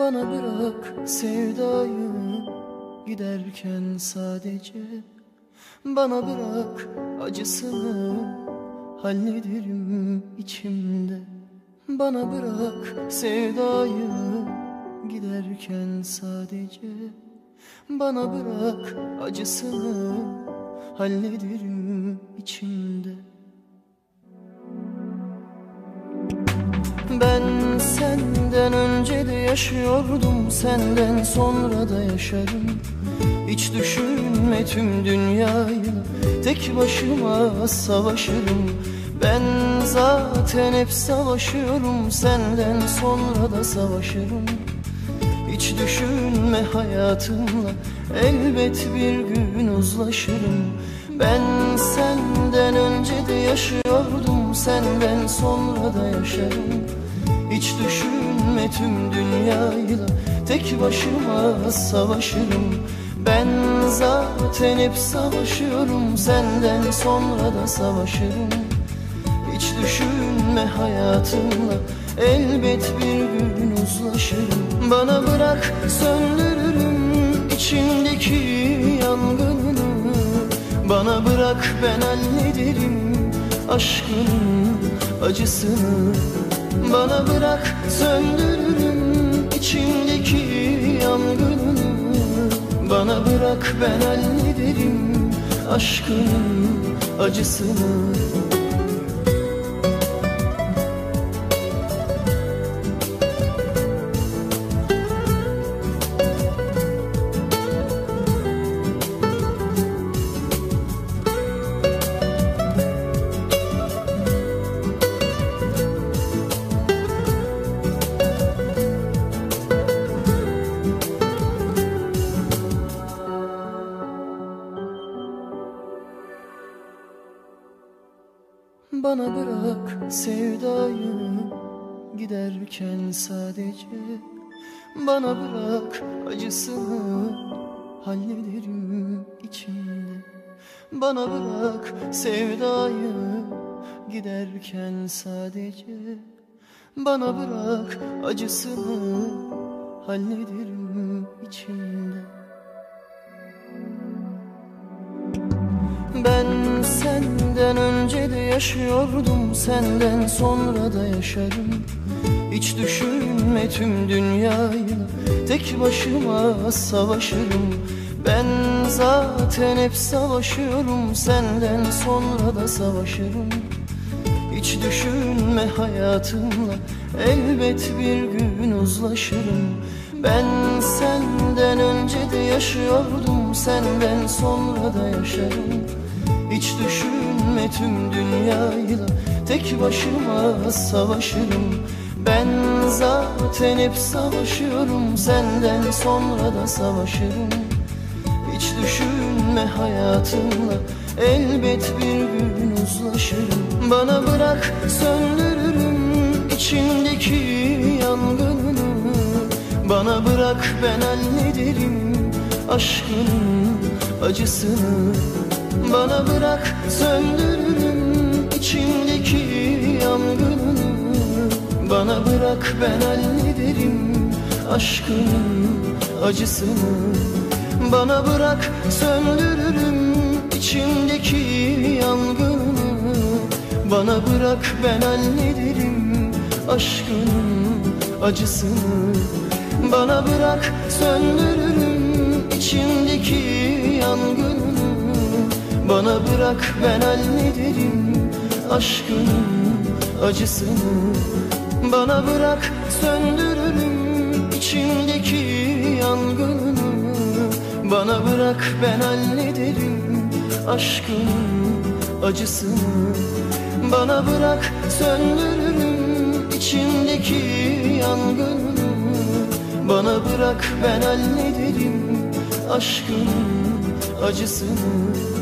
Bana bırak sevdayı giderken sadece. Bana bırak acısını hallederim içimde. Bana bırak sevdayı giderken sadece. Bana bırak acısını hallederim içimde. Ben senden önce de yaşıyordum Senden sonra da yaşarım. Hiç düşünme tüm dünyayı Tek başıma savaşırım. Ben zaten hep savaşıyorum Senden sonra da savaşırım. Hiç düşünme hayatımla Elbet bir gün uzlaşırım. Ben senden önce de yaşıyordum Senden sonra da yaşarım hiç düşünme tüm dünyayla Tek başıma savaşırım. Ben zaten hep savaşıyorum. Senden sonra da savaşırım. Hiç düşünme hayatımla Elbet bir gün uzlaşırım. Bana bırak söndürürüm içindeki yangınını. Bana bırak ben hallederim aşkının acısını bana bırak söndürürüm içimdeki yangını Bana bırak ben hallederim aşkının acısını Bana bırak sevdayı giderken sadece. Bana bırak acısını hallederim içimde Bana bırak sevdayı giderken sadece. Bana bırak acısını hallederim içimde Ben senden önce de yaşıyordum Senden sonra da yaşarım. Hiç düşünme tüm dünyayla Tek başıma savaşırım. Ben zaten hep savaşıyorum Senden sonra da savaşırım. Hiç düşünme hayatımla Elbet bir gün uzlaşırım. Ben senden önce de yaşıyordum Senden sonra da yaşarım hiç düşünme tüm dünyayla Tek başıma savaşırım. Ben zaten hep savaşıyorum. Senden sonra da savaşırım. Hiç düşünme hayatımla. Elbet bir gün uzlaşırım. Bana bırak söndürürüm içindeki yangını Bana bırak ben hallederim aşkının acısını bana bırak söndürürüm içimdeki yangını. Bana bırak ben hallederim aşkının acısını Bana bırak söndürürüm içimdeki yangını. Bana bırak ben hallederim aşkının acısını. Bana bırak söndürürüm bana bırak ben hallederim aşkının acısını. Bana bırak söndürürüm içimdeki yangını. Bana bırak ben hallederim aşkının acısını. Bana bırak söndürürüm içimdeki yangını. Bana bırak ben hallederim aşkının acısını